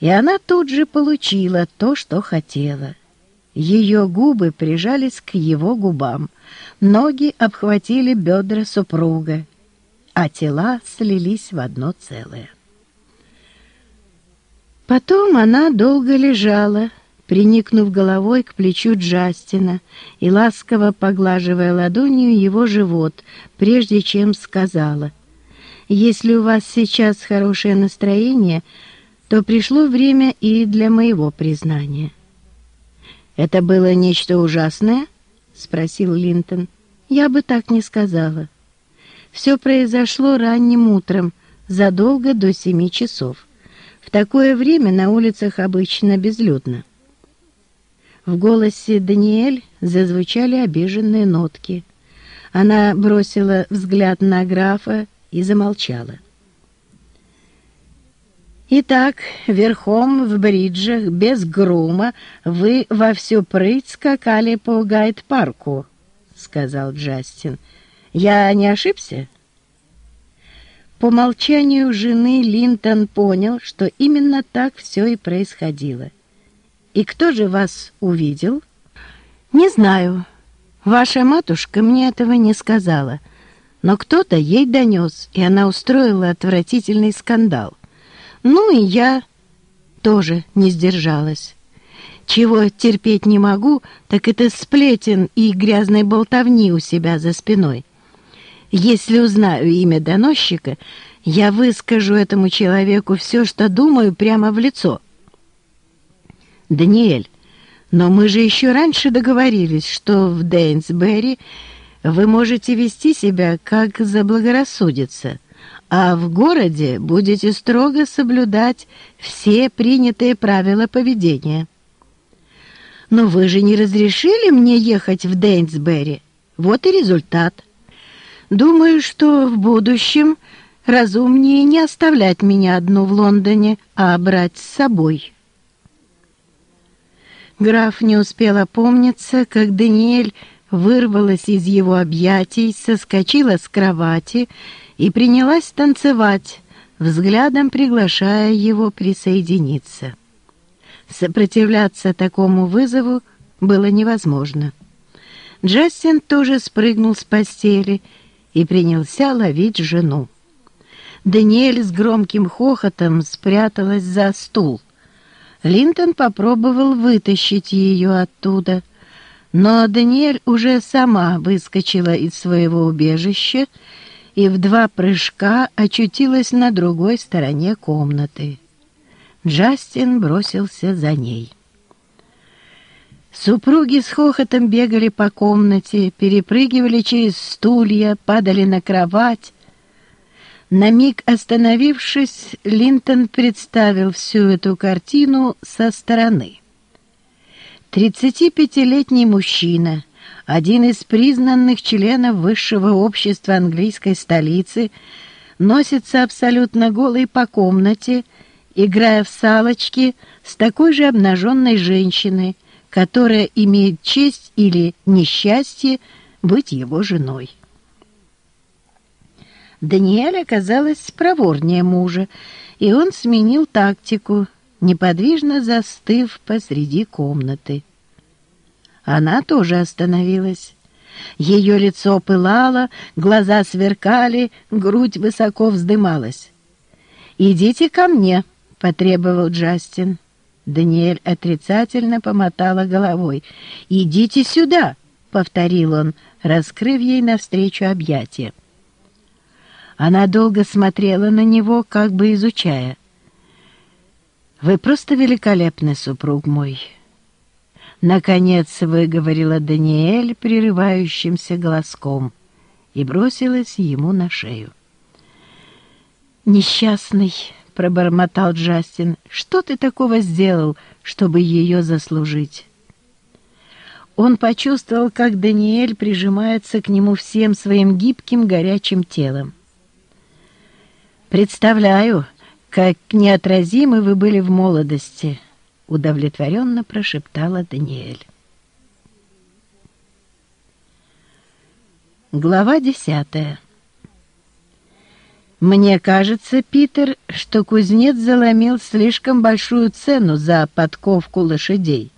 И она тут же получила то, что хотела. Ее губы прижались к его губам, ноги обхватили бедра супруга, а тела слились в одно целое. Потом она долго лежала, приникнув головой к плечу Джастина и ласково поглаживая ладонью его живот, прежде чем сказала, «Если у вас сейчас хорошее настроение, то пришло время и для моего признания». «Это было нечто ужасное?» — спросил Линтон. «Я бы так не сказала. Все произошло ранним утром, задолго до семи часов. В такое время на улицах обычно безлюдно». В голосе Даниэль зазвучали обиженные нотки. Она бросила взгляд на графа и замолчала. «Итак, верхом в бриджах, без грума, вы во всю прыть скакали по гайд-парку», — сказал Джастин. «Я не ошибся?» По молчанию жены Линтон понял, что именно так все и происходило. «И кто же вас увидел?» «Не знаю. Ваша матушка мне этого не сказала. Но кто-то ей донес, и она устроила отвратительный скандал. Ну и я тоже не сдержалась. Чего терпеть не могу, так это сплетен и грязной болтовни у себя за спиной. Если узнаю имя доносчика, я выскажу этому человеку все, что думаю, прямо в лицо». «Даниэль, но мы же еще раньше договорились, что в Дейнсбери вы можете вести себя, как заблагорассудится, а в городе будете строго соблюдать все принятые правила поведения». «Но вы же не разрешили мне ехать в Дейнсбери. Вот и результат. Думаю, что в будущем разумнее не оставлять меня одну в Лондоне, а брать с собой». Граф не успел опомниться, как Даниэль вырвалась из его объятий, соскочила с кровати и принялась танцевать, взглядом приглашая его присоединиться. Сопротивляться такому вызову было невозможно. Джастин тоже спрыгнул с постели и принялся ловить жену. Даниэль с громким хохотом спряталась за стул. Линтон попробовал вытащить ее оттуда, но Даниэль уже сама выскочила из своего убежища и в два прыжка очутилась на другой стороне комнаты. Джастин бросился за ней. Супруги с хохотом бегали по комнате, перепрыгивали через стулья, падали на кровать, на миг остановившись, Линтон представил всю эту картину со стороны. 35-летний мужчина, один из признанных членов высшего общества английской столицы, носится абсолютно голый по комнате, играя в салочки с такой же обнаженной женщиной, которая имеет честь или несчастье быть его женой. Даниэль оказалась проворнее мужа, и он сменил тактику, неподвижно застыв посреди комнаты. Она тоже остановилась. Ее лицо пылало, глаза сверкали, грудь высоко вздымалась. «Идите ко мне», — потребовал Джастин. Даниэль отрицательно помотала головой. «Идите сюда», — повторил он, раскрыв ей навстречу объятия. Она долго смотрела на него, как бы изучая. «Вы просто великолепный супруг мой!» Наконец выговорила Даниэль прерывающимся голоском и бросилась ему на шею. «Несчастный!» — пробормотал Джастин. «Что ты такого сделал, чтобы ее заслужить?» Он почувствовал, как Даниэль прижимается к нему всем своим гибким горячим телом. «Представляю, как неотразимы вы были в молодости», — удовлетворенно прошептала Даниэль. Глава десятая Мне кажется, Питер, что кузнец заломил слишком большую цену за подковку лошадей.